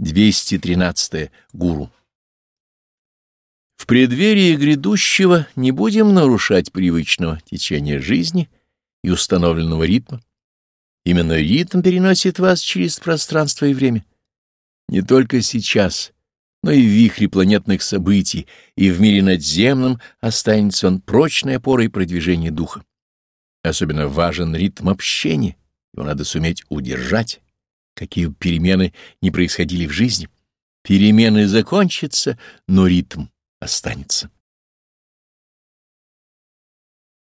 213. Гуру. В преддверии грядущего не будем нарушать привычного течения жизни и установленного ритма. Именно ритм переносит вас через пространство и время. Не только сейчас, но и в вихре планетных событий, и в мире надземном останется он прочной опорой продвижения духа. Особенно важен ритм общения, его надо суметь удержать какие перемены не происходили в жизни. Перемены закончатся, но ритм останется.